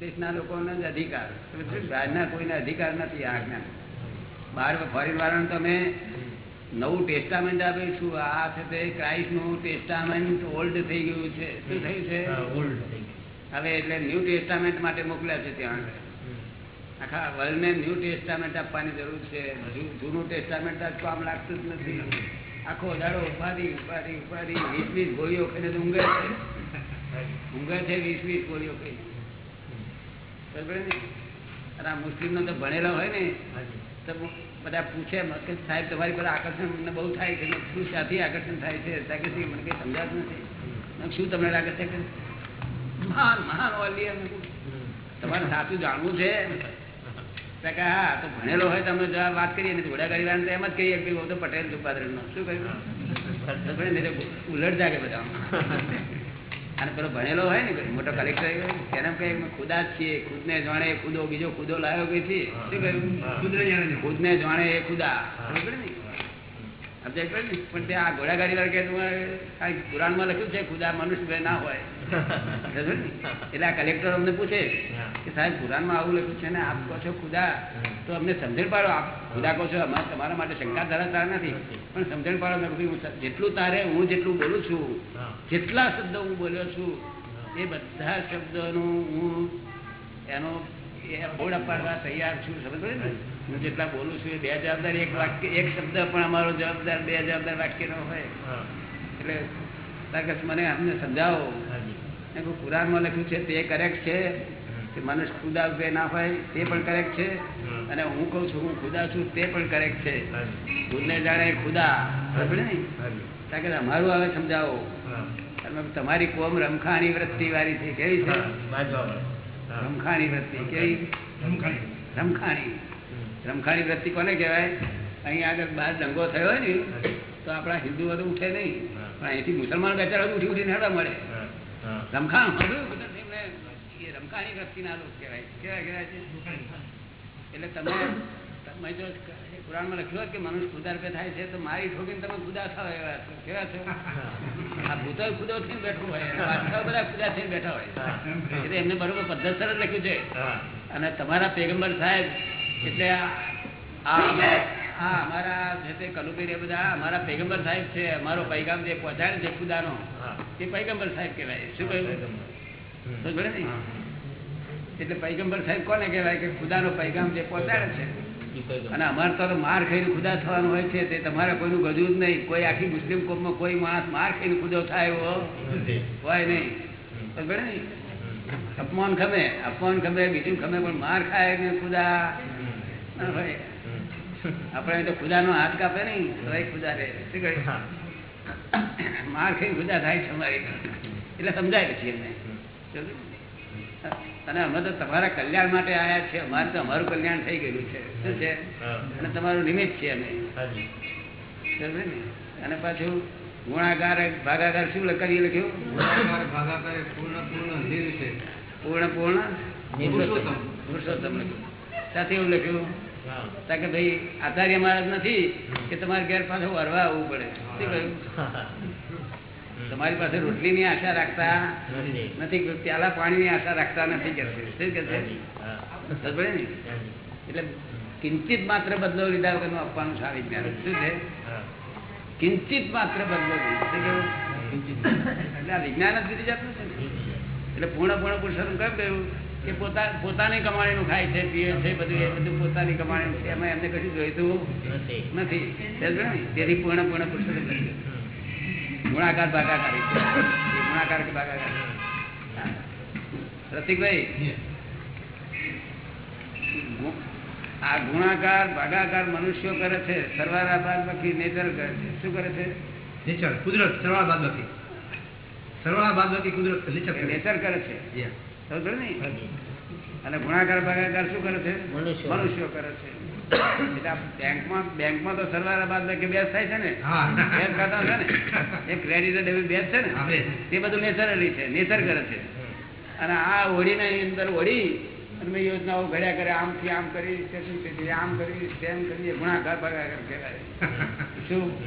દેશના લોકોનો જ અધિકાર. રાજના કોઈને અધિકાર નથી આ જ્ઞાન બહાર ફોરેન વાળાને તમે નવું ટેસ્ટામેન્ટ આપીશું આ છે તે ક્રાઇસ્ટનું ટેસ્ટામેન્ટ ઓલ્ડ થઈ ગયું છે. શું થયું છે? હવે એટલે ન્યૂ ટેસ્ટામેન્ટ માટે મોકલ્યા છે ત્યાં આગળ. આખા વર્લ્ડને ન્યૂ ટેસ્ટામેન્ટ આપવાની જરૂર છે. જૂનું ટેસ્ટામેન્ટ જ કામ લાગતું જ નથી. આખો દાડો ઉપાધિ ઉપાધિ ઉપાધિ. વીસ વીસ ગોળીઓ ખાઈને ઊંઘે છે. ઊંઘે છે વીસ વીસ ગોળીઓ ખાઈ બરાબર ને અને આ મુસ્લિમનો તો ભણેલો હોય ને તો બધા પૂછે કે સાહેબ તમારી પર આકર્ષણ મને બહુ થાય છે. શું સાથી આકર્ષણ થાય છે? કે મને કઈ સમજાતું નથી. શું તમને લાગે છે? કે મહાન મહાન વાલી તમારે સાચું જાણવું છે? કે હા તો ભણેલો હોય તમે જરા વાત કરીએ ને ઘોડા ગાડી વાળાને તો એમ જ કહીએ કે તો પટેલ છું નો શું કહ્યું? ઉલટ જાગે બધા અને પેલો ભણેલો હોય ને મોટો કલેક્ટર એને કહે અમે ખુદા જ છીએ ખુદને જાણે એ ખુદો બીજો ખુદો લાવ્યો કે છે. શું કહ્યું? ખુદને જાણે એ ખુદા. સમજ્યો? પણ ત્યાં આ ઘોડાગાડી વાળા કે કુરાનમાં લખ્યું છે? ખુદા મનુષ્ય ના હોય? એટલે આ કલેક્ટર અમને પૂછે કે સાહેબ કુરાનમાં આવું લખ્યું છે ને આપ કહો છો ખુદા તો અમને સમજણ પાડો. આપ ખુદા કહો છો અમારે તમારા માટે શંકા ધરાતા નથી. પણ સમજણ પાડો મેં કીધું, જેટલું તારે હું જેટલું બોલું છું જેટલા શબ્દો હું બોલ્યો છું એ બધા શબ્દોનું હું એનો એ બોર્ડ અપાડવા તૈયાર છું. સમજ ને? હું. જેટલા બોલું છું એ બે જવાબદાર એક વાક્ય એક શબ્દ પણ અમારો જવાબદાર બે જવાબદાર વાક્ય ન હોય એટલે તારકસ મને અમને સમજાવો. કુરાનમાં લખ્યું છે તે કરેક્ટ છે. કે મનુષ્ય ખુદા રૂપે ના હોય તે પણ કરેક્ટ છે. અને હું કહું છું હું ખુદા છું તે પણ કરેક્ટ છે. ખુદને જાણે ખુદા કારણ કે અમારું હવે સમજાવો. તમારી કોમ રમખાણી વૃત્તિ વાળી છે કેવી છે? રમખાણી વૃત્તિ કેવી? રમખાણી. રમખાણી. વૃત્તિ કોને કહેવાય? અહીં આગળ બહાર દંગો થયો હોય ને તો આપણા હિન્દુઓ તો ઉઠે નહીં. પણ અહીંથી મુસલમાન બેચારા ઉઠી ઉઠીને હેડા મળે. રમખાણ લોકો કહેવાય. કેવા કહેવાય છે. એટલે તમે તમે જો પુરાણમાં લખ્યું હોત કે મનુષ્ય ખુદા રૂપે થાય છે તો મારી ઠોકીને તમે ખુદા થાવ એવા છો. કેવા છો? આ ભૂતો ખુદો થઈને બેઠું હોય બધા ખુદા થઈને બેઠા હોય. એટલે એમને બરોબર પદ્ધતર લખ્યું છે. અને તમારા પેગમ્બર સાહેબ એટલે આ આ અમારા જે તે એ બધા અમારા પૈગંબર સાહેબ છે અમારો પૈગામ જે પહોંચાડે છે ખુદાનો એ પૈગંબર સાહેબ કહેવાય. શું કહ્યું? ને? એટલે પૈગંબર સાહેબ કોને કહેવાય કે ખુદાનો પૈગામ જે પહોંચાડે છે? અને અમારે તો માર ખાઈને ખુદા થવાનું હોય છે તે તમારે કોઈનું ગજું જ નહીં. કોઈ આખી મુસ્લિમ કોમમાં કોઈ માણસ માર ખાઈને ખુદો થાય એવો હોય નહીં. ને? અપમાન ખમે અપમાન ખમે બીજું ખમે પણ માર ખાય ને ખુદા. હોય. આપણે તો ખુદાનો હાથ કાપે નહીં તો ખુદા રે શું કહે માર ખાઈ ખુદા થાય છે અમારી એટલે સમજાય પછી એમને. અને અમે તો તમારા કલ્યાણ માટે આવ્યા છે અમારે તો અમારું કલ્યાણ થઈ ગયેલું છે. શું છે? અને તમારું નિમિત્ત છે અમે. અને પાછું ગુણાકાર ભાગાકાર શું લખાવી લખ્યું? પૂર્ણ પૂર્ણ? પુરુષોત્તમ. પુરુષોત્તમ લખ્યું. સાથે એવું લખ્યું કારણ કે ભાઈ આચાર્ય મહારાજ નથી કે તમારે ઘેર પાછું વરવા આવવું પડે. શું કહ્યું? તમારી પાસે રોટલી ની આશા રાખતા નથી પ્યાલા પાણી ની આશા રાખતા નથી કે શું કે છે? ને? એટલે કિંચિત માત્ર બદલો લીધા વગરનું આપવાનું છે આ વિજ્ઞાન શું છે? કિંચિત માત્ર બદલો લીધો. એટલે આ વિજ્ઞાન જ બીજી જાતનું છે એટલે પૂર્ણ પૂર્ણ પુરુષોત્તમ કેમ કહ્યું? કે પોતા પોતાની કમાણીનું ખાય છે પીએ છે બધું એ બધું પોતાની કમાણી છે. એમાં એમને કશું જોઈતું નથી. તેથી પૂર્ણ પૂર્ણ પુસ્તક ગુણાકાર ભાગાકાર. ગુણાકાર કે ભાગાકાર? રસિકભાઈ? આ ગુણાકાર ભાગાકાર મનુષ્યો કરે છે સરવાળા બાદ બાકી નેચર કરે છે. શું કરે છે? નેચર કુદરત સરવાળા બાદ બાકી સરવાળા બાદ બાકી કુદરત નેચર કરે નેચર કરે છે? ને? અને ગુણાકાર ભાગાકાર શું કરે છે? મનુષ્યો. કરે છે. બેંકમાં બેંકમાં તો સરવાળા બાદ બાકી બેસ થાય છે ને? હા. ખાતા છે ને? એ ક્રેડિટ ડેબિટ બેસ છે ને? તે બધું નેચરલી છે નેચર કરે છે. અને આ ઓળીના અંદર ઓળી અને યોજનાઓ ઘડ્યા કરે આમથી આમ કરી તેથી આમ કરી તેમ કરી ગુણાકાર ભાગાકાર કહેવાય. શું?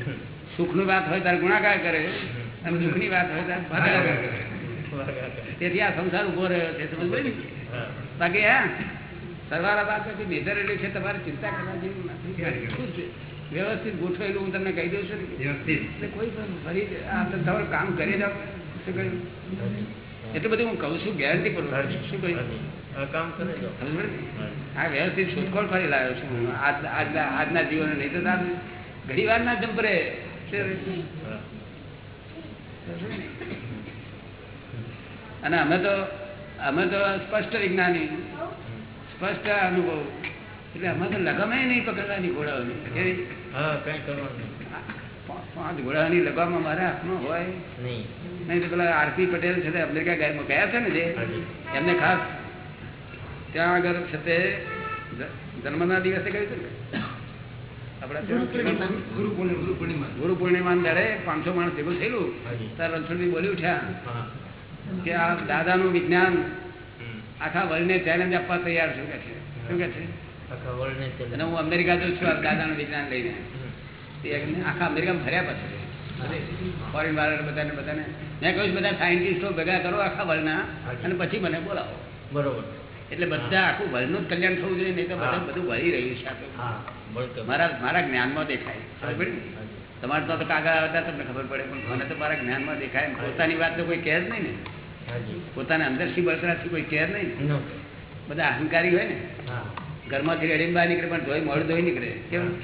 સુખની વાત હોય ત્યારે ગુણાકાર કરે અને દુઃખની વાત હોય ત્યારે ભાગાકાર કરે. તેથી આ સંસાર ઊભો રહ્યો છે સમજ ને? બાકી હા સરવાળા બાદ પછી મેજર એટલે છે તમારે ચિંતા કરવા જેવું નથી? વ્યવસ્થિત ગોઠવેલું હું તમને કહી દઉં છું એટલે કોઈ પણ ફરી આ તમારું કામ કરી જાઓ. શું કહ્યું? એટલું બધું હું કહું છું ગેરંટી પૂર્વક. શું કહ્યું. આ વ્યવસ્થિત શોધખોળ કરી લાવ્યો છું હું. આજના આજના જીવન નહીં તો ઘણી વાર ના જંપરે. અને અમે તો અમે તો સ્પષ્ટ વિજ્ઞાની. સ્પષ્ટ અનુભવ. એટલે અમે તો લગમે નહીં પકડવાની ઘોડાઓની. કેવી? પાંચ ઘોડાની લગામમાં મારા હાથમાં હોય. નહીં. નહીં તો પેલા આરપી પટેલ છે તે અમેરિકા ગયા ગયા છે ને જે? એમને ખાસ ત્યાં આગળ છે તે જન્મના દિવસે કહ્યું હતું ને? ગુરુ પૂર્ણિમા. દાડે પાંચસો માણસ ભેગું થયેલું. હાજી. ત્યારે રણછોડજી બોલી ઉઠ્યા. હા. કે આ દાદાનું વિજ્ઞાન. આખા વર્લ્ડને ચેલેન્જ આપવા તૈયાર છું કે છે. શું કે છે? અને હું અમેરિકા જઉં છું દાદાનું વિજ્ઞાન લઈને. આખા અમેરિકામાં ફર્યા પછી. ફોરેન વાળા બધાને બધાને. મેં કહ્યું બધા સાયન્ટિસ્ટો ભેગા કરો આખા વર્લ્ડના અને પછી મને બોલાવો. બરોબર. એટલે બધા આખું વલનું જ કલ્યાણ થવું જોઈએ નહીં તો બધા બધું વળી રહ્યું છે મારા મારા જ્ઞાનમાં દેખાય. તમારે તો કાગળ આવતા તમને ખબર પડે પણ મને તો મારા જ્ઞાનમાં દેખાય પોતાની વાત તો કોઈ કેર નહીં ને. પોતાના અંદરથી બળતરાથી કોઈ કેર નહીં ને. બધા અહંકારી હોય ને. હા. ઘરમાંથી રેડીને બહાર નીકળે પણ ધોઈ મળ ધોઈ નીકળે. કેમ?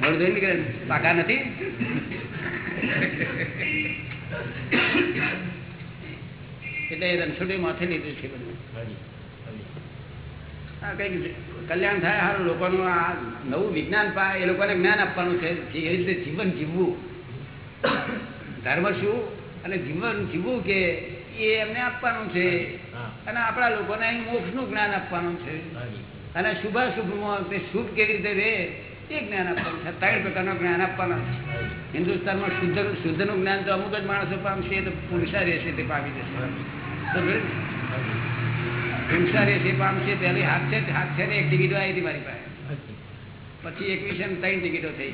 મોડ ધોઈ નીકળે પાકા નથી? એટલે એ રણછોડી માથે લીધું છે બધું. કંઈક કલ્યાણ થાય સારું લોકોનું આ નવું વિજ્ઞાન પા એ લોકોને જ્ઞાન આપવાનું છે કે એ રીતે જીવન જીવવું. ધર્મ શું અને જીવન જીવવું કે એ એમને આપવાનું છે. અને આપણા લોકોને મોક્ષનું જ્ઞાન આપવાનું છે. અને શુભાશુભમાં તે શુભ કેવી રીતે રહે? એ જ્ઞાન આપવાનું છે. ત્રણ પ્રકારનું જ્ઞાન આપવાનું છે. હિન્દુસ્તાનમાં શુદ્ધ શુદ્ધનું જ્ઞાન તો અમુક જ માણસો પામશે તો પુરુષા રહેશે તે પામી જશે. પુરુષા રહેશે પામશે પહેલી હાથ છે હાથ છે ને એક ટિકિટો આવી હતી મારી પાસે. પછી એકવીસો ને ત્રણ ટિકિટો થઈ.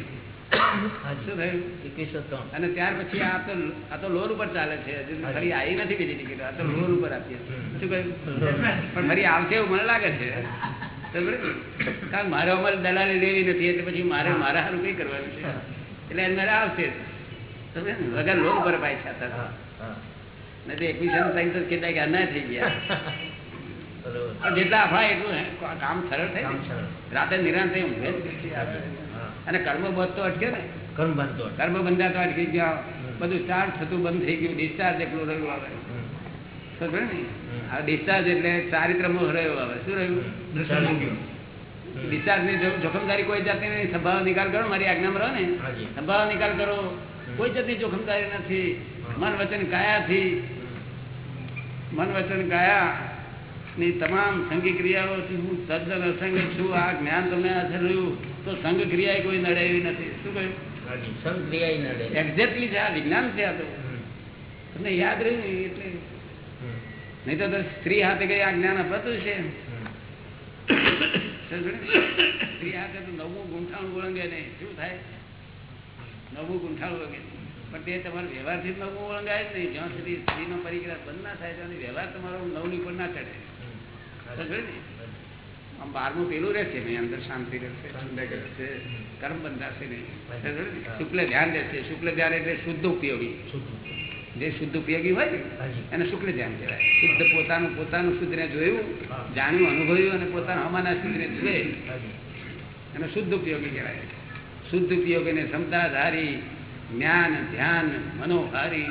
શું થયું? એકવીસો ત્રણ. અને ત્યાર પછી આ તો આ તો લોર ઉપર ચાલે છે. ફરી આવી નથી બીજી ટિકિટો. આ તો લોર ઉપર આપીએ. શું કહ્યું? પણ ફરી આવશે એવું મને લાગે છે? કારણ મારે અમારે દલાલી લેવી નથી એટલે પછી મારે મારા સારું કઈ કરવાનું છે? એટલે એને આવશે? વગર લોન ઉપર પાછા હતા. હા હા. તો એકવીસે ને ત્રણ તો કેટલાક અન્યાય થઈ ગયા. જેટલા આપણા એટલું કામ સરળ થાય. રાતે નિરાંત થઈ ઊંઘે અને કર્મ બંધ તો અટકે ને? કર્મ બંધા તો અટકી. ગયા. બધું ચાર્જ થતું બંધ થઈ ગયું ડિસ્ચાર્જ એકલું રહ્યું આવે. ને? ડિસ્ચાર્જ એટલે ચારિત્રમો રહ્યો આવે શું રહ્યું? ડિસ્ચાર્જની જોખમદારી કોઈ જાતની નહીં. સંભાવ નિકાલ કરો. મારી આજ્ઞામાં રહો ને. સંભાવ નિકાલ કરો. કોઈ જાતની જોખમદારી નથી. મન વચન કાયાથી. મન વચન કાયા ની તમામ સંઘી ક્રિયાઓથી હું તદ્દન અસંગ છું. આ જ્ઞાન તમને રહ્યું. તો સંઘ ક્રિયા કોઈ નડે એવી નથી. શું કહ્યું? સંઘ ક્રિયા એક્ઝેક્ટલી છે. આ વિજ્ઞાન છે આ તો. તમને યાદ રહ્યું એટલે. નહીં તો સ્ત્રી હાથે કઈ આ જ્ઞાન અપાતું છે? સ્ત્રી હાથે તો નવું ગુંઠાણું ઓળંગે નહીં. શું થાય? નવું ગુંઠાણું ઓળંગે પણ તે તમારો વ્યવહારથી નવું ઓળંગાય જ નહીં. જ્યાં સુધી સ્ત્રીનો પરિગ્રહ બંધ ના થાય ત્યાં વ્યવહાર તમારો નવની પણ ના ચડે. સમજો ને? આમ બારમું પેલું રહેશે નહીં અંદર શાંતિ રહેશે ઠંડક રહેશે કર્મ બંધાશે નહીં. શુક્લ ધ્યાન રહેશે. શુક્લ ધ્યાન એટલે શુદ્ધ ઉપયોગી. શુદ્ધ. જે શુદ્ધ ઉપયોગી હોય એને શુક્લ ધ્યાન કહેવાય. શુદ્ધ પોતાનું પોતાનું શુદ્ધને જોયું જાણ્યું અનુભવ્યું અને પોતાના હમાના શુદ્ધને જુએ. એને શુદ્ધ ઉપયોગી કહેવાય. શુદ્ધ ઉપયોગીને ક્ષમતાધારી જ્ઞાન ધ્યાન મનોહારી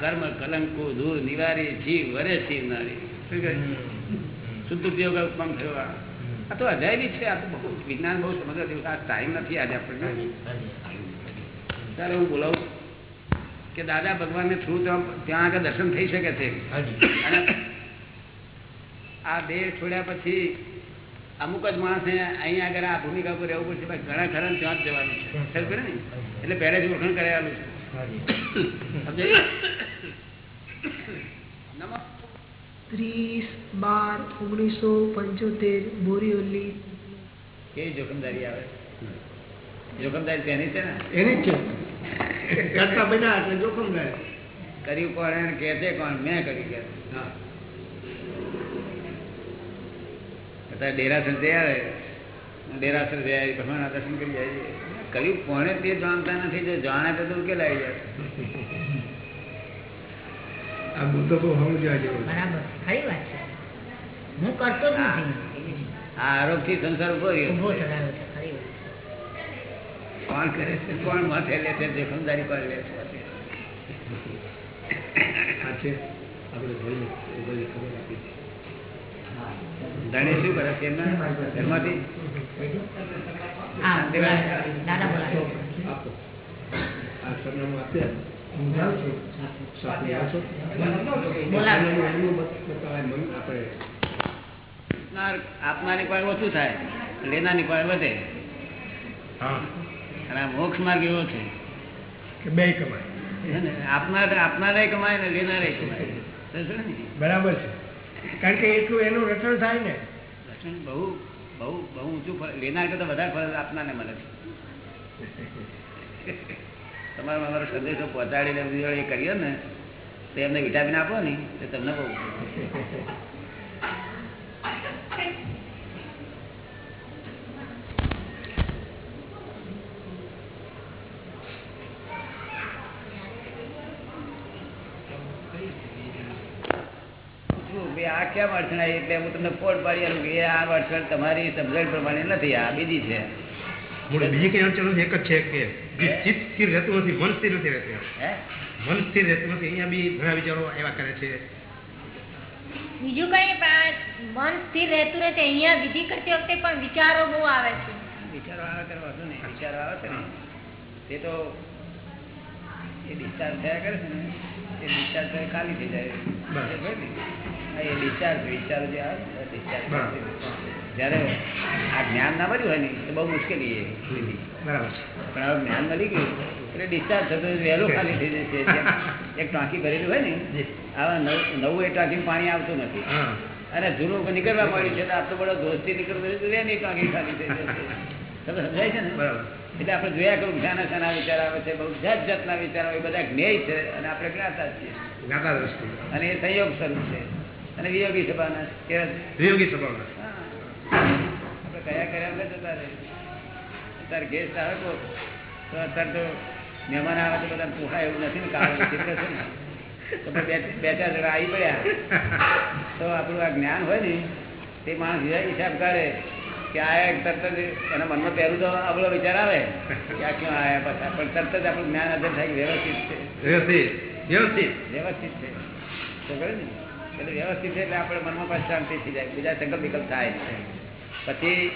કર્મ કલંકો દૂર નિવારી જીવ વરે શિવનારી. શુદ્ધ ઉપયોગ ઉત્પન્ન થયો આ. તો અજાયબી છે આ તો બહુ વિજ્ઞાન બહુ સમજવા જેવું આ ટાઈમ નથી આજે આપણને. હાજી. હું બોલાવું. કે દાદા ભગવાનને થ્રુ ત્યાં આગળ દર્શન થઈ શકે છે? આ દેહ છોડ્યા પછી અમુક જ માણસને અહીંયા આગળ આ ભૂમિકા ઉપર રહેવું પડશે ભાઈ ઘણા ખરા ત્યાં જ જવાનું છે. ખબર પડે ને એટલે પહેલેથી ઓળખણ કરાયેલું છે. ત્રીસ બાર ઓગણીસો પંચોતેર બોરીવલી. કેવી જોખમદારી આવે? જોખમદારી તેની છે ને? એની જ છે. કરતા બન્યા એટલે જોખમ રહે કર્યું કોણ એને કે છે કોણ મેં કર્યું કે. અત્યારે ડેરાસર જઈ આવે. ડેરાસર જઈ આવી ભગવાનના દર્શન કરી જાય કર્યું કોણે તે જાણતા નથી જો જાણે તો તું ઉકેલ આવી જાય. આ મુદ્દો બહુ સમજવા જેવો બરાબર. ખરી વાત છે. હું કરતો જ નથી. આ આરોપથી સંસાર ઊભો રહ્યો. ઊભો ચડાવ્યો છે. કોણ કરે છે કોણ માથે લે છે જોખમદારી કોણ લે છે. ધણી શું કરે છે એમના? ઘરમાંથી? સરનામું આપ્યા આપનારની પાસે ઓછું થાય લેનારની પણ વધે. હા. અને આ મોક્ષ માર્ગ એવો છે? કે બે કમાય? આપનાર આપનારે કમાય ને લેનારે કમાય? બરાબર છે. કારણ કે એટલું એનું રચણ થાય ને. રચણ બહુ બહુ બહુ ઊંચું લેનાર કરતા વધારે ફરજ આપનારને મળે છે. તમારે અમારો સંદેશો પહોંચાડીને એ કરીએ ને તો એમને વિટામિન આપો ને તો તમને બહુ પૂછવું કે આ કેમ અડચણ આવી એટલે હું તમને પોટ પાડી આલું કે આ અડચણ તમારી સમજણ પ્રમાણે નથી આ બીજી છે. બીજી કઈ અડચણ એક જ છે કે ચિત્ત સ્થિર રહેતું નથી મન સ્થિર નથી રહેતું. મન સ્થિર રહેતું નથી અહીંયા બી ઘણા વિચારો એવા કરે છે. બીજું કઈ મન સ્થિર રહેતું નથી અહીંયા વિધિ કરતી વખતે પણ વિચારો બહુ આવે છે. વિચારો આવે ત્યારે વાંધો નહીં વિચારો આવે છે ને તે તો એ ડિસ્ચાર્જ થયા કરે છે ને એ ડિસ્ચાર્જ થયા ખાલી થઈ જાય. બરાબર. એ હોય ને? હા, એ ડિસ્ચાર્જ વિચારો જે આવે ડિસ્ચાર્જ જ્યારે આ જ્ઞાન ના મળ્યું હોય ને તો બહુ મુશ્કેલી એ બરાબર. પણ હવે જ્ઞાન મળી ગયું એટલે ડિસ્ચાર્જ થતો વહેલું ખાલી થઈ જશે. એક ટાંકી ભરેલું હોય ને આવા નવું એ ટાંકી પાણી આવતું નથી. અને જૂનું નીકળવા મળ્યું છે તો આટલો બધો દોસ્તી નીકળવું તો એની ટાંકી ખાલી થઈ જશે. તમે સમજાય છે ને? બરાબર. એટલે આપણે જોયા કરું શાના શાના વિચાર આવે છે બહુ જાત જાતના વિચારો એ બધા જ્ઞેય છે અને આપણે જ્ઞાતા છીએ. દ્રષ્ટિ અને એ સંયોગ સ્વરૂપ છે. અને વિયોગી છે? વિયોગી સ્વભાવના આપણે કયા કર્યા જતા રહે? અત્યારે ગેસ્ટ આવે તો અત્યારે તો મહેમાન આવે તો બધા પોહાય એવું નથી ને કારણ ચિત્ર છે ને. બે ચાર જણા આવી પડ્યા. તો આપણું આ જ્ઞાન હોય ને તે માણસ હિસાબ- કરે કાઢે કે આયા તરત જ એના મનમાં પહેલું તો આપણો વિચાર આવે કે આ ક્યાં આયા પાછા. પણ તરત જ આપણું જ્ઞાન અધર થાય વ્યવસ્થિત છે. વ્યવસ્થિત વ્યવસ્થિત. વ્યવસ્થિત છે. તો કરે ને. એટલે વ્યવસ્થિત છે એટલે આપણે મનમાં પાછી શાંતિ થઈ જાય. બીજા સંકલ્પ વિકલ્પ થાય પછી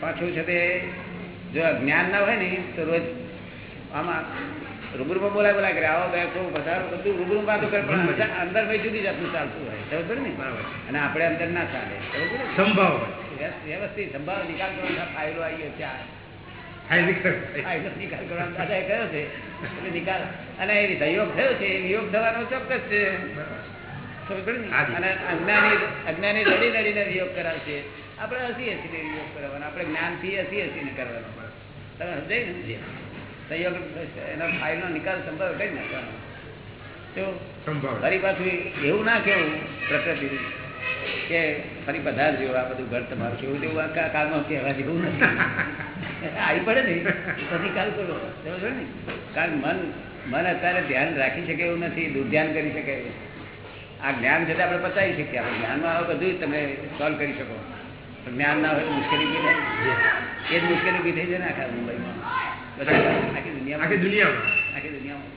પાછું છે તે જો જ્ઞાન ના હોય ને તો રોજ આમાં રૂબરૂમાં બોલાય બોલાય કરે. આવો બેસો પધારો બધું રૂબરૂમાં તો કરે. પણ અંદર- અંદર ભાઈ જુદી જાતનું ચાલતું હોય. ખબર ને. અને આપણે અંદર ના ચાલે. સંભાવ વ્યવસ્થિત સંભાવ નિકાલ કરવાનો ફાયલો આવી. ફાયલો નિકાલ કરવાનો. દાદાએ કયો છે? એટલે નિકાલ અને એ સહયોગ થયો છે. નિયોગ થવાનો ચોક્કસ છે. અજ્ઞાની અજ્ઞાની લડી લડીને વિયોગ કરાવશે આપણે હસી હસીને વિયોગ કરવાનો આપણે જ્ઞાનથી હસી હસીને કરવાનો તમે સમજાય ને? સહયોગ એનો ફાઇલનો નિકાલ સંભાવ કરી નાખવાનો. તો ફરી પાછું એવું ના કેવું પ્રકૃતિ કે ફરી પધારજો આ બધું ઘર તમારું કેવું તેવું આ કાલમાં કહેવા જેવું નથી. આવી પડે ને? પછી કાલ કરો ને? કારણ મન મન અત્યારે ધ્યાન રાખી શકે એવું નથી દુર્ધ્યાન કરી શકે એવું આ જ્ઞાન છે આપણે પતાવી શકીએ. આપણે જ્ઞાનમાં આવે બધું તમે સોલ્વ કરી શકો. જ્ઞાન ના હોય મુશ્કેલી બી થાય? એ જ મુશ્કેલી બી થઈ જાય ને આખા મુંબઈમાં. આખી દુનિયા આખી દુનિયામાં. આખી દુનિયામાં.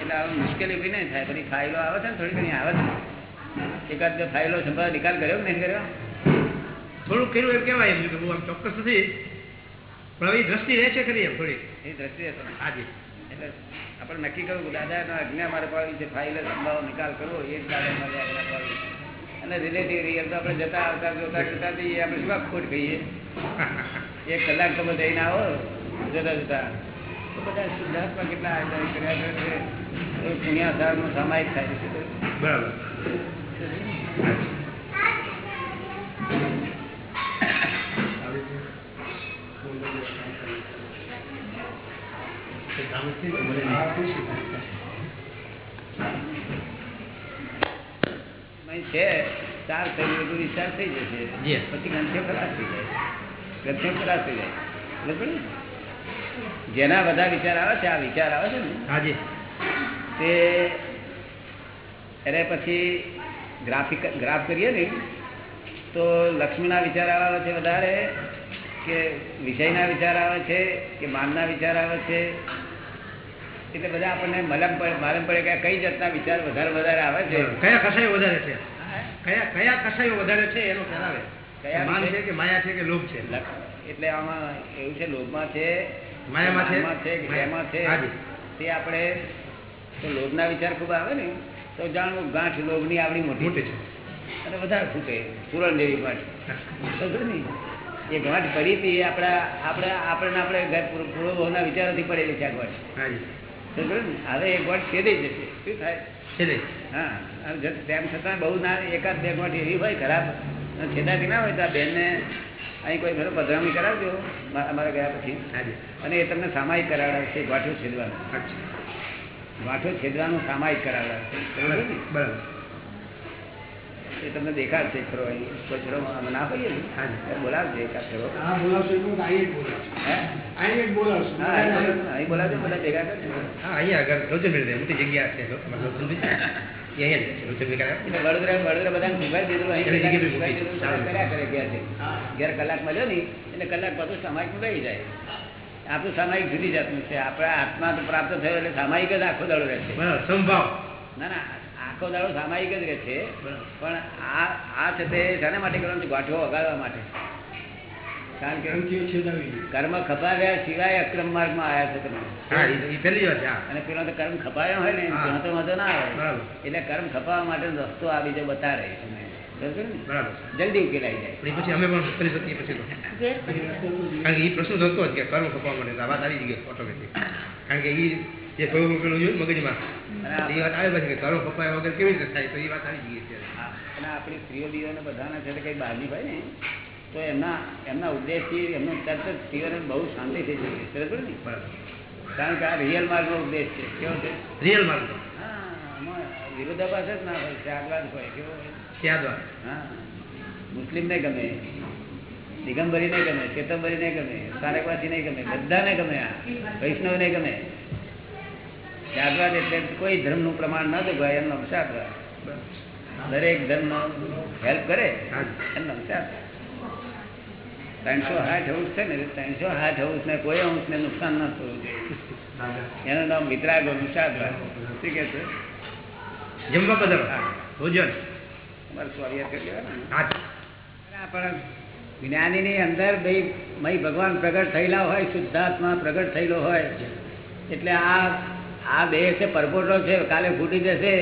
એટલે આ મુશ્કેલી બી નહીં થાય. બધી ફાઇલો આવે છે ને થોડી ઘણી આવે છે. એકાદ બે ફાઇલો સંભાળ નિકાલ કર્યો નહીં કર્યો? થોડુંક કર્યું એમ કહેવાય એમ કે બહુ આમ ચોક્કસ નથી. પણ એ દ્રષ્ટિ રહે છે ખરી એમ થોડી. એ દ્રષ્ટિ રહેશે હાજી એટલે આપણે નક્કી કરવું દાદા દાદાનો આજ્ઞા મારે પાડવી છે ફાઇલ સંભાવ નિકાલ કરવો એ જ દાદા મારે આજ્ઞા પાડવી અને રિલેટિવ રિયલ તો આપણે જતા આવતા જોતા જતા જઈએ આપણે શું ખોટ કહીએ? એક કલાક તમે જઈને આવો જતા જતા. તો બધા શુદ્ધાત્મા કેટલા આયોજન કર્યા છે એ પુણ્યાસારનું સામાયિક થાય છે. બરાબર. ચાર થઈ ગયું બધું વિચાર થઈ જશે. જી. પછી ગ્રંથિઓ ખલાસ થઈ જાય. ગ્રંથિઓ ખલાસ થઈ જાય? જેના બધા વિચાર આવે છે આ વિચાર આવે છે ને હાજી. તે અરે પછી ગ્રાફિક ગ્રાફ કરીએ ને તો લક્ષ્મીના વિચાર આવે છે વધારે કે વિષયના વિચાર આવે છે કે માનના વિચાર આવે છે. એટલે બધા આપણને મલમ પડે માલમ પડે કે કઈ જાતના વિચાર વધારે વધારે આવે છે. કયા કસાય વધારે છે? કયા કયા કસાયો વધારે છે એનો ખ્યાલ આવે? કયા માન છે કે માયા છે કે લોભ છે? એટલે આમાં એવું છે લોભમાં છે માયામાં છે? માનમાં છે. તે આપણે તો લોભના વિચાર ખૂબ આવે ને તો જાણવું ગાંઠ લોભની આવડી મોટી મોટી છે. અને વધારે ફૂટે પૂરણ જેવી ગાંઠ ને? એ ગાંઠ પડી હતી આપણા આપણે આપણને આપણે ઘર પૂર્વ- પૂર્વભાવના વિચારોથી પડેલી છે આ ગાંઠ. હાજી સમજો ને? હવે એ ગાંઠ છેદી જશે. શું થાય? હા તેમ છતાં બહુ ના એકાદ બે ગાંઠ એવી હોય ખરાબ છેદાતી ના હોય તો આ બેનને અહીં કોઈ ઘરે પધરામણી કરાવજો અમારા ગયા પછી. અને એ તમને સામાયિક કરાવડાવશે ગાંઠો છેદવાનું. ગાંઠો છેદવાનું સામાયિક કરાવડાવશે બરાબર. એ તમને દેખાડશે ખરો કોઈ ખરો આમાં ના હોઈએ ને? બોલાવજે એકાદ ખરો બોલાવજો. બધા ભેગા કરજો. હા અહીંયા આગળ લોચનભાઈ રહે મોટી જગ્યા છે આપણું સામાયિક જુદી જાતનું છે. આપણા આત્મા પ્રાપ્ત થયો એટલે સામાયિક જ આખો દડો રહેશે. સંભાવ. ના ના આખો દાડો સામાયિક જ રહે છે. પણ આ આ છે તે શાના માટે કરવાનું છે? ગાંઠો વગાડવા માટે. કારણ કે. કર્મ ખપાવ્યા સિવાય અક્રમ માર્ગમાં આવ્યા છે તમે. વાત અને પેલો તો કર્મ ખપાયો હોય ને. ત્યાં તો વાંધો ના આવે. બરાબર. એટલે કર્મ ખપાવવા માટે રસ્તો આ બીજો બતાવે જલ્દી ઉકેલાઈ જાય. પછી અમે પણ કરી શકીએ પછી કારણ કે એ પ્રશ્ન થતો જ કે કર્મ ખપાવવા માટે આ વાત આવી જ ગઈ ઓટોમેટિક કારણ કે એ જે થયું મોકલું જોયું મગજમાં. એ વાત આવે પછી કે પપ્પા વગર કેવી રીતે થાય તો એ વાત આવી ગઈ અત્યારે અને આપણી સ્ત્રીઓ દીઓને બધાના છે કંઈ બહારની હોય ને તો એમના એમના ઉદ્દેશથી એમનો તરત જ સ્ત્રીઓને બહુ શાંતિ થઈ જશે બરાબર. ને કારણ કે આ રિયલ માર્ગનો ઉદ્દેશ છે. કેવો છે? રિયલ માર્ગ. હા વિરોધાભાસ જ ના હોય ત્યાગવાદ હોય કેવો હોય? હા. મુસ્લિમ મુસ્લિમને ગમે દિગંબરીને ગમે શ્વેતંબરીને ગમે સારકવાસીને ગમે બધાને ગમે આ વૈષ્ણવને ગમે. ત્યાગવાદ એટલે કોઈ ધર્મનું પ્રમાણ ન દુભાય એમનો અક્ષાત્રાદ દરેક ધર્મ હેલ્પ કરે એમનો અક્ષાત્રાદ ત્રણસો હાથ અંશ છે ને ત્રણસો હાથ અંશ ને કોઈ અંશને નુકસાન ન થવું જોઈએ. એનું નામ વિતરાગ અનુસાર શું કે છે? જમવા બધા ભોજન. અમારે ને? હાજી પણ જ્ઞાનીની અંદર ભાઈ મય ભગવાન પ્રગટ થયેલા હોય શુદ્ધાત્મા પ્રગટ થયેલો હોય એટલે આ આ દેહ છે પરપોટો છે કાલે ફૂટી જશે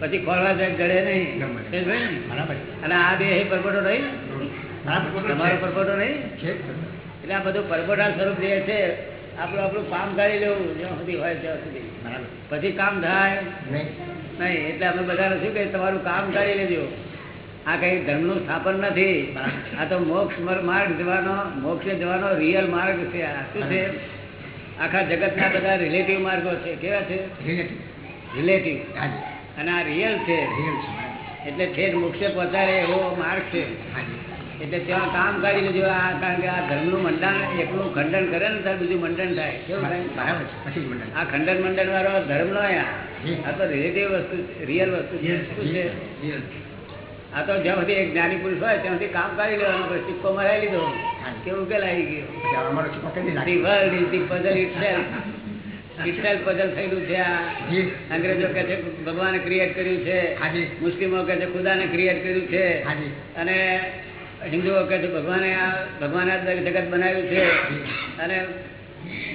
પછી ખોળવા જાય જડે નહીં. અને આ દેહ પરપોટો નહીં? તમારો પરપોટો નહીં? એટલે આ બધું પરપોટા સ્વરૂપ દેહ છે આપણું આપણું કામ કરી લેવું જ્યાં સુધી હોય ત્યાં સુધી. પછી કામ થાય? નહીં. નહીં એટલે અમે બધાને શું કે તમારું કામ કરી લેજો. આ કઈ ધર્મનું સ્થાપન નથી. આ તો મોક્ષ માર્ગ જવાનો મોક્ષે જવાનો રિયલ માર્ગ છે આ. શું છે? આખા જગતના બધા રિલેટિવ માર્ગો છે. કેવા છે? રિલેટિવ અને આ રિયલ છે. એટલે ઠેર મોક્ષે પહોંચાડે એવો માર્ગ છે. એટલે ત્યાં કામ કાઢી લીધું આ કારણ કે આ ધર્મનું મંડન એકલું ખંડન કરે ને ત્યારે બીજું મંડન થાય. કેવું થાય? બરાબર છે આ ખંડન મંડન વાળો ધર્મ નો આ તો રિલેટિવ વસ્તુ રિયલ વસ્તુ છે. આ તો જ્યાં સુધી એક જ્ઞાની પુરુષ હોય ત્યાં સુધી કામ કાઢી લેવાનું સિક્કો મરાવી લીધો. કે ઉકેલ ગયું? થયેલું છે આ. જી. અંગ્રેજો કહે છે ભગવાને ક્રિએટ કર્યું છે. મુસ્લિમો કહે છે ખુદાને ક્રિએટ કર્યું છે. અને હિન્દુઓ કહે છે ભગવાને આ ભગવાને આ જગત બનાવ્યું છે. અને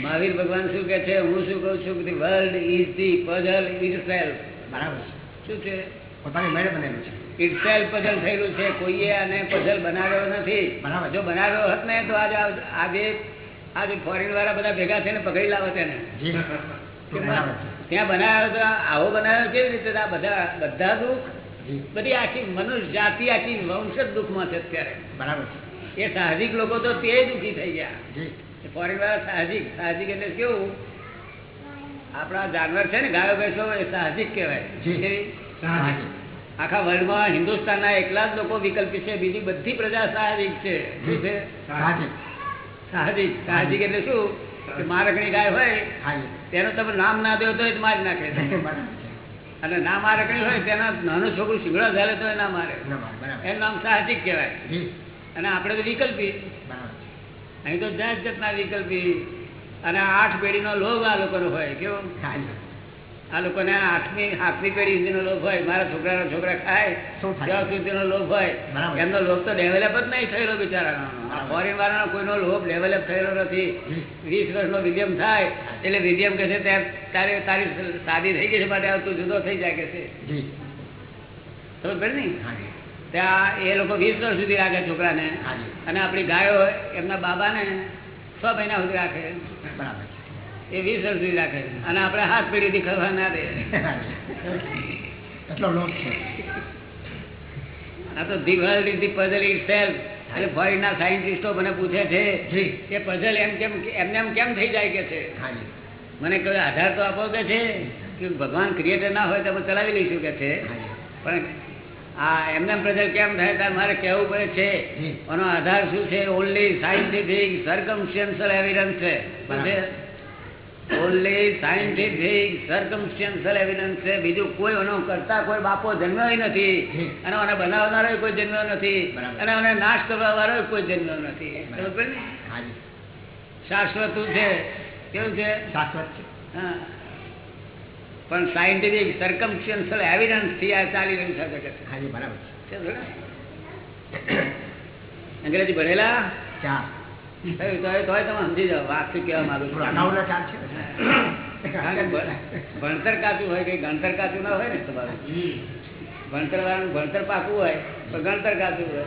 મહાવીર ભગવાન શું કે છે હું શું કહું છું કે world is the puzzle itself. બરાબર શું છે? પોતાની મેળે બનેલું છે. ઇટસેલ્ફ પઝલ થયેલું છે કોઈએ આને પઝલ બનાવ્યો નથી. જો બનાવ્યો હોત ને તો આજે આજે આજે ફોરેન વાળા બધા ભેગા થઈને પકડી લાવે તેને. ત્યાં બનાવ્યો તો આવો બનાવ્યો કેવી રીતે? આ બધા બધા દુઃખ બધી આખી મનુષ્ય જાતિ આખી વંશ જ દુઃખમાં છે અત્યારે. બરાબર એ સાહજિક લોકો તો તે દુઃખી થઈ ગયા. ફોરેન વાળા સાહજિક. સાહજિક એટલે કેવું? આપણા જાનવર છે ને ગાયો ભેંસો એ સાહજિક કહેવાય. સાહજિક. આખા વર્લ્ડમાં હિન્દુસ્તાનના એકલા જ લોકો વિકલ્પ છે બીજી બધી પ્રજા સાહજિક છે. શું છે? સાહજિક. સાહજિક. એટલે શું? કે મારકણી ગાય હોય તેનું તમે નામ ના દો તો એ મારી નાખે અને ના મારકણી હોય તેના નાનું છોકરું શિંગડા ઝાલે તો એ ના મારે. એનું નામ સાહજિક કહેવાય. અને આપણે તો વિકલ્પી. અહીં તો જાત જાતના વિકલ્પી. અને આઠ પેઢીનો લોભ આ લોકોનો હોય કેવો. આ લોકોને આઠમી આઠમી પેઢી સુધીનો લોભ હોય મારા છોકરાના છોકરા ખાય? ત્યાં સુધીનો લોભ હોય. એમનો લોભ તો ડેવલપ જ નહીં થયેલો બિચારાનો આ ફોરેન વાળાનો કોઈનો લોભ ડેવલપ થયેલો નથી. વીસ વર્ષનો વિલિયમ થાય એટલે વિલિયમ કહે છે ત્યાં તારે તારી શાદી થઈ ગઈ છે માટે તું જુદો થઈ જાય કે છે જી. ખબર પડે ને ત્યાં એ લોકો વીસ વર્ષ સુધી રાખે છોકરાને. અને આપણી ગાયો એમના બાબાને છ મહિના સુધી રાખે બરાબર એ વીસ વર્ષ સુધી રાખે અને આપણે હાથ પેઢીથી ખરવા ના દે. એટલો લોટ છે. આ તો ઇઝ પઝલ ઇટ સેલ્ફ અને ફોરેનના સાયન્ટિસ્ટો મને પૂછે છે કે પઝલ એમ કેમ એમને એમ કેમ થઈ જાય કે છે? મને કયો આધાર તો આપો કે છે? કે ભગવાન ક્રિએટર ના હોય તો અમે ચલાવી લઈશું કે છે? પણ આ એમને પઝલ કેમ થાય? ત્યારે મારે કહેવું પડે છે. એનો આધાર શું છે? ઓનલી સાયન્ટિફિક સર્કમસ્ટન્શિયલ એવિડન્સ છે. છે ઓનલી સાયન્ટિફિક સર્કમસ્ટન્શિયલ એવિડન્સ છે. બીજું કોઈ એનો કરતા કોઈ બાપો જન્મ્યો નથી. અને મને બનાવનારો કોઈ જન્મ્યો નથી. અને મને નાશ કરવા વાળો કોઈ જન્મ્યો નથી. શાશ્વત છે? કેવું છે? શાશ્વત છે. હા. પણ સાયન્ટિફિક સર્કમસ્ટન્શિયલ એવિડન્સથી આ ચાલી રહ્યું છે હાજી બરાબર છે. અંગ્રેજી ભણેલા? ચાર. ભણતર કાચું હોય કઈ ગણતર કાચું ના હોય ને તમારું? ભણતર વાળાનું ભણતર પાકું હોય તો ગણતર કાચું હોય.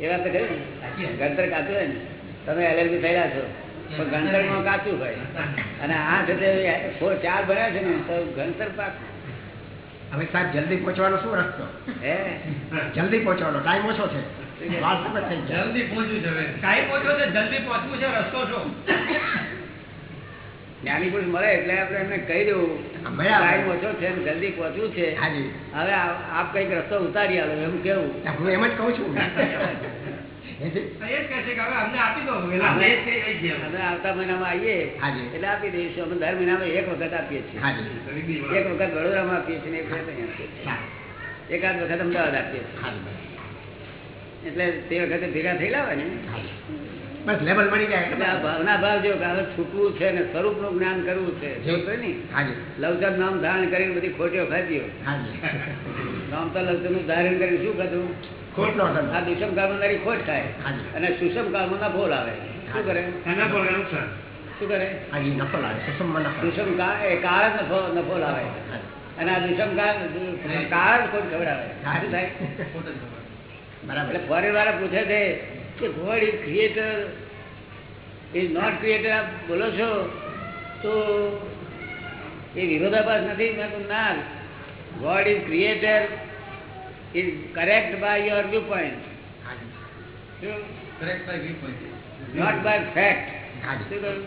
એ વાત તો ખરી ને? ગણતર કાચું હોય ને તમે એલર્જી થયેલા છો પણ ગણતરમાં કાચું હોય. અને આ છે ચાર ભણ્યા છે ને તો ગણતર પાકું. હવે સાહેબ જલ્દી પહોંચવાનો શું રસ્તો? હે? જલ્દી પહોંચવાનો ટાઈમ ઓછો છે. જલ્દી પહોંચવું છે હવે. ટાઈમ ઓછો છે જલ્દી પહોંચવું છે રસ્તો છો. જ્ઞાની પુરુષ મળે એટલે આપણે એમને કહી બરાબર. ટાઈમ ઓછો છે ને જલ્દી પહોંચવું છે. હાજી. હવે આપ કંઈક રસ્તો ઉતારી આવે એમ કેવું? હું એમ જ કહું છું. આવતા મહિનામાં આવીએ હાજી. એટલે આપી દઈશું અમે દર મહિનામાં એક વખત આપીએ છીએ. એક વખત વડોદરામાં આપીએ છીએ એક વખત. એકાદ વખત અમદાવાદ આપીએ છીએ. એટલે તે વખતે ભેગા થયેલા હોય ને. બસ લેવલ મળી જાય. આ ભાવના ભાવ જો છૂટવું છે ને સ્વરૂપનું જ્ઞાન કરવું છે ને લવચંદ નામ ધારણ કરીને બધી ખોટીઓ ખાધીઓ નામ તો લવચંદનું ધારણ કરીને શું ખાધું? ખોટ નો આ દુષમ કાળમાં ખોટ ખાય અને સુષમ કાળમાં નફો લાવે શું કરે? એના પર નુકસાન. શું કરે? નફો લાવે સુષમમાં દુષમ કાળ એ કાળ જ નફો નફો લાવે. અને આ દુષમ કાળ કાળ ખોટ ખવડાવે. શું થાય? બરાબર. ફોરેન વાળા પૂછે છે કે God is creator is not creator આપ બોલો છો તો એ વિરોધાભાસ નથી. મેં કહ્યું ના God is creator is correct by your view point હાજી નોટ બાય ફેક્ટ શું કહ્યું?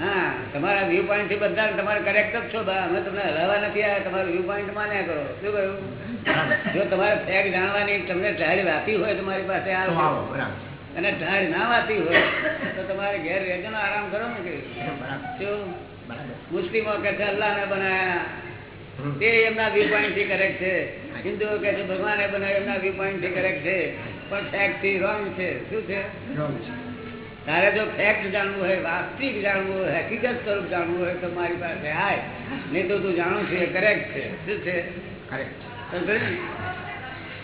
હા તમારા વ્યૂ પોઈન્ટથી બધા તમારે કરેક્ટ જ છો અમે તમને હલાવવા નથી આવ્યા તમારું વ્યૂ પોઈન્ટ માન્યા કરો. શું કહ્યું? જો તમારે ફેક જાણવાની તમને ઢાળ વાતી હોય તમારી પાસે બરાબર. અને ઢાળ ના વાતી હોય તો તમારે ઘેર રહેજો આરામ કરો ને કે શું? મુસ્લિમો કે છે અલ્લાહને બનાયા. તે એમના વ્યૂ પોઈન્ટથી કરેક્ટ છે. હિન્દુઓ કે છે ભગવાને બનાવ્યું એમના વ્યૂ પોઈન્ટથી કરેક્ટ છે. પણ ફેકથી રોંગ છે. શું છે? રોંગ છે. તારે જો ફેક્ટ જાણવું હોય વાસ્તવિક જાણવું હોય હકીકત સ્વરૂપ જાણવું હોય તો મારી પાસે આય. નહીં તો તું જાણું છું એ કરેક્ટ છે. શું છે?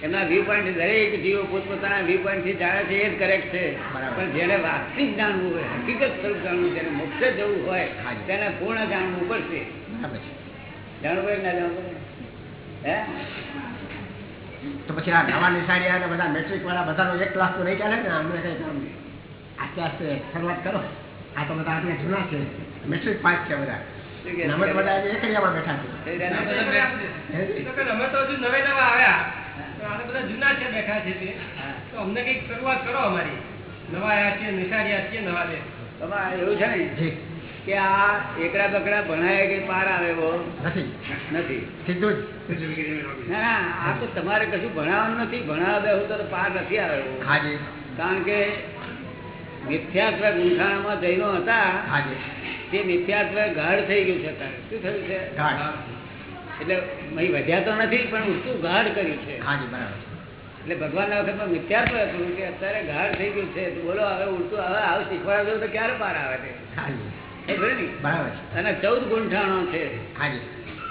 એમના વ્યૂ પોઈન્ટ દરેક જીવો પોતપોતાના વ્યૂ પોઈન્ટથી જાણે છે એ જ કરેક્ટ છે. પણ જેને વાસ્તવિક જાણવું હોય હકીકત સ્વરૂપ જાણવું જેને મોક્ષે જવું હોય. તેને પૂર્ણ જાણવું પડશે. જાણવું હોય ના જાણવું હે? તો પછી આ નવા નિશાળિયા બધા મેટ્રિક વાળા બધાનો એક ક્લાસ તો નહીં ચાલે ને? અમને કઈ આસ્તે શરૂઆત કરો. આ તો બધા આપણે જૂના છે. મેટ્રિક પાસ છે બધા. એકડિયામાં બેઠા છે. અમે તો હજુ નવે નવા આવ્યા. બધા જૂના છે બેઠા છે તો. અમને કંઈક શરૂઆત કરો અમારી. નવા આવ્યા છીએ નિશાળિયા છીએ નવા છે તમારે એવું છે ને? કે આ એકડા બકડા ભણાય કે પાર આવે નથી. નથી. સીધું જ. ના ના આ તો તમારે કશું ભણાવવાનું નથી. ભણાવવા બેહું તો પાર નથી આવે કારણ કે મિથ્યાત્વ ગુંઠાણામાં જૈનો હતા તે મિથ્યાત્વ ગાઢ થઈ ગયું છે અત્યારે. શું થયું છે? એટલે અહીં વધ્યા તો નથી પણ ઊંચું ગાઢ કર્યું છે. એટલે ભગવાનના વખતમાં મિથ્યાત્વ હતું કે અત્યારે ગાઢ થઈ ગયું છે બોલો હવે ઉડતું હવે આવું શીખવાડો તો ક્યારે પાર આવે છે પડી બરાબર અને ચૌદ ગુંઠાણો છે. હાજી.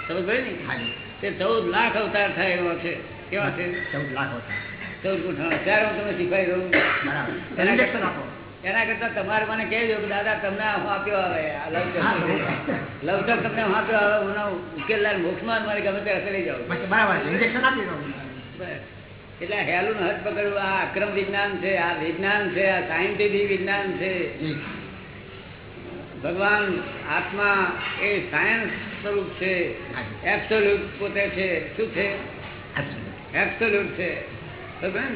સમજ ભાઈ ને તે ચૌદ લાખ અવતાર થાય એવો છે. કેવા છે? ચૌદ લાખ અવતાર. ચૌદ ગુંઠાણો. ત્યારે હું તમે શીખવાડી દઉં. બરાબર. એના કરતા તમારે મને કહેજો કે દાદા તમને આપ્યો આવે. આ લવચક તમને. આપ્યો આવે હું ઉકેલદાર મોક્ષમાં મારે ગમે તે રસ્તે જાઉં. એટલે હેલું હાથ પકડવું આ અક્રમ વિજ્ઞાન છે આ વિજ્ઞાન છે આ સાયન્ટિફિક વિજ્ઞાન છે. ભગવાન આત્મા એ સાયન્સ સ્વરૂપ છે. એબ્સોલ્યુટ પોતે છે. શું છે? એબ્સોલ્યુટ છે?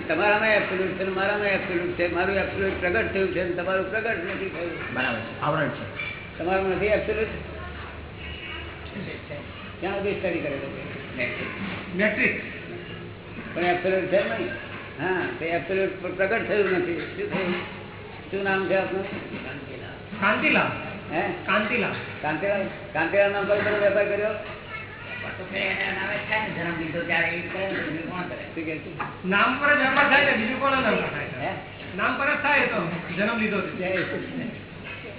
તમારામાં એબ્સોલ્યુટ છે મારામાં એબ્સોલ્યુટ છે? મારું એબ્સોલ્યુટ પ્રગટ થયું છે તમારું પ્રગટ નથી થયું? બરાબર છે. આવરણ છે. તમારું નથી એબ્સોલ્યુટ ક્યાં સુધી સ્ટડી કરેલો મેટ્રિક્સ પણ એબ્સોલ્યુટ છે નહીં. હા તે એબ્સોલ્યુટ પ્રગટ થયું નથી. શું થયું? શું નામ છે આપનું? કાંતિલાલ. હે? કાંતિલાલ. કાંતિલાલ? કાંતિલાલ નામ પર તમે વેપાર કર્યો? નામ પર જન્મ થાય ને બીજું કોણ થાય નામ પર જ થાય તો જન્મ લીધો.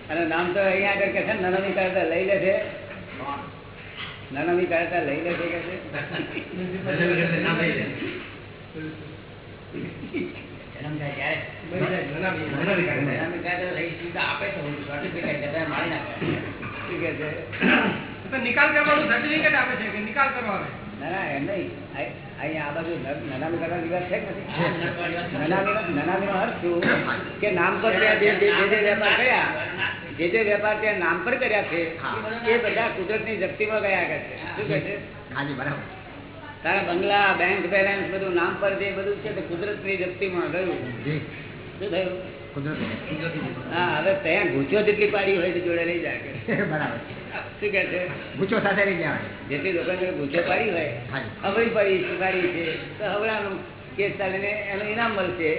અને નામ તો અહીંયા આગળ કે છે નનમી કરતા લઈ લે છે. નનમી કરતા લઈ લે છે કે છે? કાંતિલાલ. શું છે. તો નિકાલ કરવાનું સર્ટિફિકેટ આપે છે કે નિકાલ કરવા આવે? ના ના એમ નહીં. અહીંયા આ બાજુ ન- નનામી કરવાનો છે કે નથી? નનામીનો નનામીનો અર્થ શું? કે નામ પર જે જે જે જે વેપાર કર્યા જે જે વેપાર ત્યાં નામ પર કર્યા છે એ બધા કુદરતની જપ્તીમાં ગયા કરે છે. શું કહે છે? હાજી બરાબર. તારા બંગલા બેંક બેલેન્સ બધું નામ પર જે બધું છે તે કુદરતની જપ્તીમાં ગયું. શું થયું? હા હવે ત્યાં ઘૂંચો જેટલી પાડી હોય તો જોડે લઈ જાય બરાબર શું કે છે? ગુચ્છો સાથે લઈ જવાય. જેટલી લોકો ઘૂંચો પાડી હોય અવળી પાડી પાડી છે તો કેસ ચાલીને એનું ઇનામ મળશે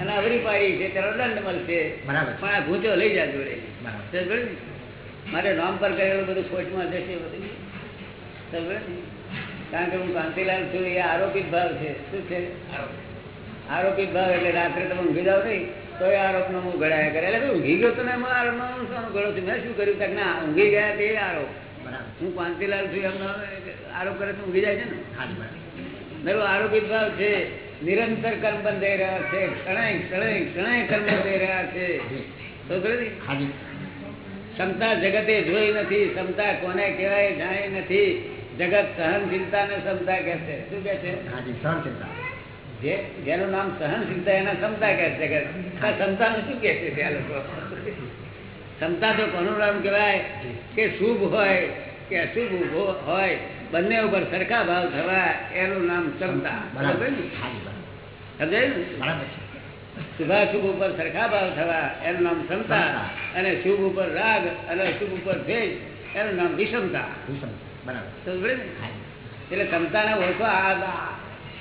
અને અવળી પાડી છે તેનો દંડ મળશે. બરાબર પણ આ ભૂચો લઈ જાજો રે બરાબર. મારે નામ પર કરેલું બધું ખોટમાં જશે બધું કારણ કે હું કાંતિલાલ છું એ આરોપિત ભાવ છે. શું છે? આરોપિત. ભાવ એટલે રાત્રે તમે ઊંઘી જાવ નહીં. તો એ આરોપનો હું ઘડાયા કરે. એટલે ઊંઘી ગયો તમે આરોપનો હું ઘડો છું. મેં શું કર્યું? કે ના ઊંઘી ગયા તે આરોપ હું કાંતિલાલ છું એમનો આરોપ કરે તો ઊંઘી જાય છે ને. બરાબર આરોપિત ભાવ છે નિરંતર કર્મ બંધાઈ રહ્યા છે. ક્ષણે ક્ષણે ક્ષણે કર્મ બંધાઈ રહ્યા છે. તો ક્ષમતા જગતે જોઈ નથી. ક્ષમતા કોને કહેવાય જાણી નથી. જગત સહનશીલતા ને ક્ષમતા કહે છે શું કે છે સહનશીલતા. જેનું નામ સહનશીલતા એના ક્ષમતા કહે છે કે આ ક્ષમતાનું શું કહે છે ત્યાં લોકો? ક્ષમતા તો કોનું નામ કહેવાય? કે શુભ હોય કે અશુભ ઉભો- હોય બંને ઉપર સરખા ભાવ થવા એનું નામ ક્ષમતા? સમજાય ને? શુભાશુભ ઉપર સરખા ભાવ થવા એનું નામ ક્ષમતા. અને શુભ ઉપર રાગ અને અશુભ ઉપર ભેજ એનું નામ વિષમતા. વિષમ બરાબર. એટલે ક્ષમતાને ઓળખો આ-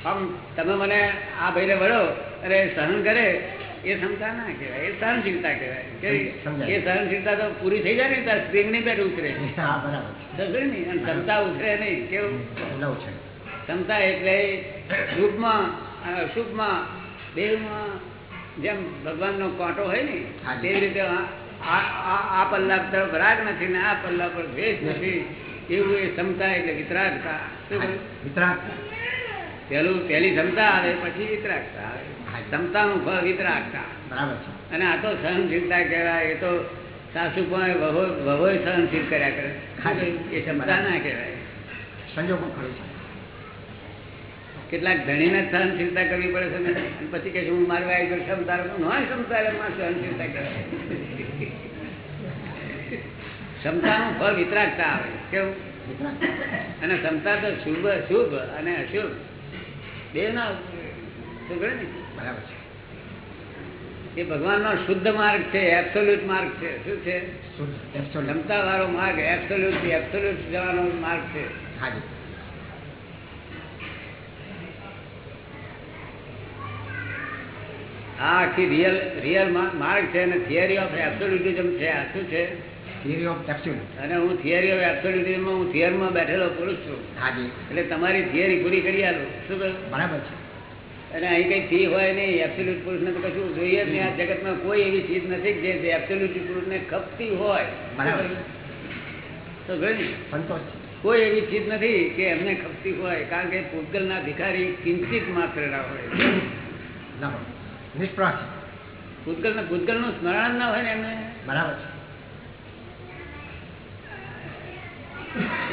આમ તમે મને આ ભાઈને વળો અને સહન કરે એ ક્ષમતા ના કહેવાય એ સહનશીલતા કહેવાય. એ સહનશીલતા તો પૂરી થઈ જાય ને ત્યારે સ્પ્રિંગની પેટ ઉતરે. સમજે ને અને ક્ષમતા ઉતરે નહીં કેવું? ક્ષમતા એટલે શુભમાં અને અશુભમાં બેમાં જેમ ભગવાનનો કાંટો હોય ને. તેવી રીતે આ- પલ્લા તરફ રાગ નથી ને આ પલ્લા પર દ્વેષ નથી. એવું એ ક્ષમતા એટલે વિતરાગતા. શું કહ્યું? વિતરાગ પેલી ક્ષમતા આવે પછી વિતરાગતા આવે. ક્ષમતાનું ફળ વિતરાગતા બરાબર છે. અને આ તો સહનશીલતા કહેવાય એ તો સાસુ પણ વહો સહનશીલ કર્યા કરે. એ ક્ષમતા ના કહેવાય. સંજોગ ખરું છે. કેટલાક ધણીને સહનશીલતા કરવી પડે છે પછી કે હું મારી વાઈ પર ક્ષમતા ન ક્ષમતા સહનશીલતા કહેવાય ક્ષમતાનું ફળ વિતરાગતા આવે. કેવું? અને ક્ષમતા તો શુભ શુભ અને અશુભ. બે ના બરાબર છે. એ ભગવાનનો શુદ્ધ માર્ગ છે એબ્સોલ્યુટ માર્ગ છે. શું છે. ક્ષમતા વાળો માર્ગ એબ્સોલ્યુટ એબ્સોલ્યુટ જવાનો માર્ગ છે. હાજી આ આખી રિયલ રિયલ માર્ગ છે અને થિયરી ઓફ એબ્સોલ્યુટિઝમ છે. આ શું છે? Of absolute. અને હું થિયરી ઓફ એબ્સોલ્યુટિઝમમાં હું થિયરમાં બેઠેલો પુરુષ છું. હાજી. એટલે તમારી થિયરી પૂરી કરી આલું. શું કહ્યું? બરાબર છે. અને અહીં કઈ ફી હોય નહીં એબ્સોલ્યુટ પુરુષને તો કશું જોઈએ જ નહીં. આ જગતમાં કોઈ એવી ચીજ નથી જે એબ્સોલ્યુટ પુરુષને ખપતી હોય. બરાબર. તો સંતોષ કોઈ એવી ચીજ નથી કે એમને ખપતી હોય. કારણ કે પૂતગલના ભિખારી કિંચિત માત્ર ના હોય. ના હોય. નિષ્ફળ છે. પૂતગલ પૂતગલનું સ્મરણ ના હોય ને એમને? બરાબર છે.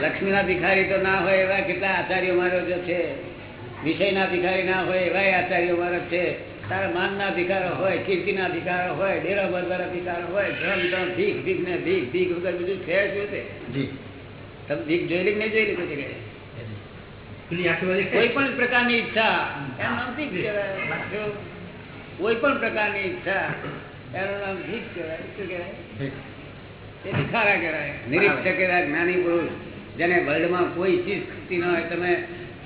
લક્ષ્મીના ભિખારી તો ના હોય એવા કેટલા આચાર્યો મારો જો છે. વિષયના ભિખારી ના હોય એવા આચાર્યો મારો છે. તારા માનના ભિખારો હોય કીર્તિના ભિખારો હોય ડેરા બરબરા ભિખારો હોય ધ્રમ ધ્રમ ભીખ ભીખ ને ભીખ ભીખ વગર બીજું છે શું છે જી. તમે ભીખ જોઈ કે નહીં જોઈ કોઈ છે? કોઈ પણ પ્રકારની ઈચ્છા. એનું નામ ભીખ કહેવાય. કોઈ પણ પ્રકારની ઈચ્છા. એનું નામ ભીખ કહેવાય. શું કહેવાય? ભિખારા કહેવાય. નિરીક્ષક કહેવાય જ્ઞાની પુરુષ જેને વર્લ્ડમાં કોઈ ચીજ ખપતી ન હોય તમે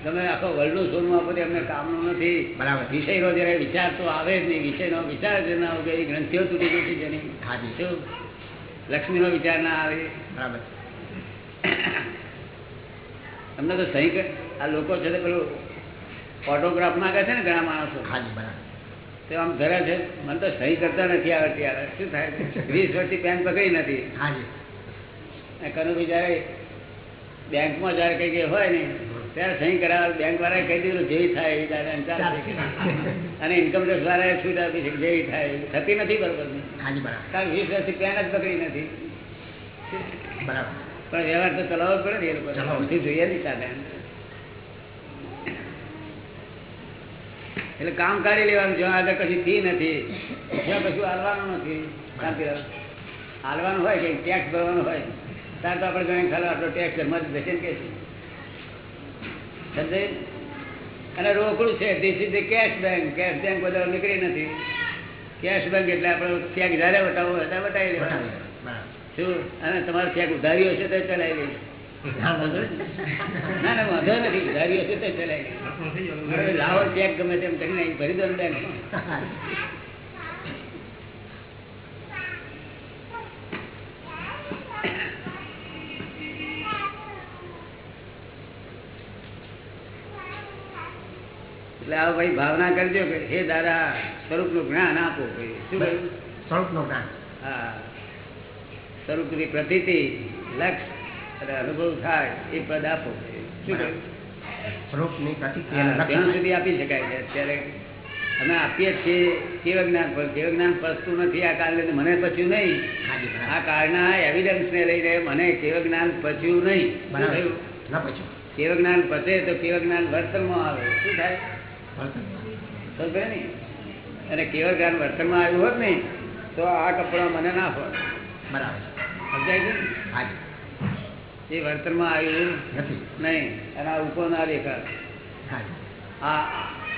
તમે આખો વર્લ્ડનું સોનું આપો તો એમને કામનું નથી. બરાબર. વિષયનો જયારે વિચાર તો આવે જ નહીં. વિષયનો વિચાર જ ના આવે એ ગ્રંથિઓ તૂટી ગઈ છે જેની ખાધી શું? લક્ષ્મીનો વિચાર ના આવે. બરાબર. તમને તો સહી આ લોકો છે પેલું ફોટોગ્રાફ માંગે છે ને ઘણા માણસો? હાજી બરાબર. તે આમ ધરે છે. મને તો સહી કરતા નથી આવડતી આવે શું થાય? વીસ વર્ષથી પેન પકડી નથી. અને જયારે બેંકમાં જયારે કઈ કઈ હોય ને ત્યારે સહી કરાવે. બેંક વાળા કહી દીધું જેવી થાય એવી તારે અને ઇન્કમટેક્સ અને ઇન્કમ ટેક્સ વાળાએ છૂટ આપી છે જેવી થાય. થતી નથી બરોબર કારણ વીસ વર્ષથી પેન જ પકડી નથી. બરાબર. પણ વ્યવહાર તો ચલાવવો પડે ને એ લોકો જોઈએ નહીં સાથે. એટલે કામ કાઢી લેવાનું જ્યાં આગળ કશું ફી નથી જ્યાં કશું હાલવાનું નથી. હાલવાનું હોય કે ટેક્સ ભરવાનો હોય ત્યારે તો આપણે ગણી ખાલી આટલો ટેક્સ ઘરમાં જ બેસીને કે છે. અને રોકડું છે this is cash bank cash bank બધા નીકળી નથી. કેશ બેંક એટલે આપણે ચેક જ્યારે બતાવો ત્યારે બતાવી લેવાનું. શું? અને તમારે ચેક ઉધારી હશે તો ચલાવી લઈશ ના ના ના લાવો ચેક ગમે તેમ કરીને ભરી દો ને એટલે આ ભાઈ ભાવના કરજો કે હે દાદા સ્વરૂપનું જ્ઞાન આપો શું કહ્યું? સ્વરૂપનો જ્ઞાન. હા. સ્વરૂપની પ્રતિ લક્ષ અને અનુભવ થાય એ પદ આપો. ત્યાં સુધી આપી શકાય છે. અત્યારે અમે આપીએ છીએ કેવ જ્ઞાન પર કેવ જ્ઞાન પસતું નથી આ કારણે મને પચ્યું નહીં. આ કાળના એવિડન્સ લઈને મને કેવ જ્ઞાન પચ્યું નહીં. કેવ જ્ઞાન પચે તો કેવ જ્ઞાન વર્તનમાં આવે. શું થાય? સમજે ને? અને કેવ જ્ઞાન વર્તનમાં આવ્યું હોત ને તો આ કપડા મને ના હોત બરાબર. સમજાય છે એ વર્તનમાં આવ્યું નથી. નહીં. અને આ ઉપર ના રેખા આ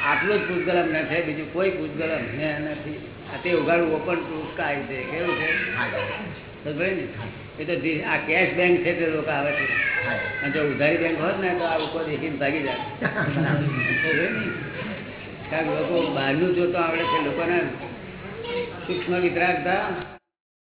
આટલું જ પૂતગલમ નથી બીજું કોઈ પૂતગલમ નથી. આ તે ઉઘાડું ઓપન કાય છે. કેવું છે? એ તો આ કેશ બેંક છે તે લોકો આવે છે. અને જો ઉધારી બેંક હોત ને તો આ ઉપર દેખીને ભાગી જાય. કારણ કે લોકો બહારનું જોતો આવડે છે. લોકોને સૂક્ષ્મ વિતરાગતા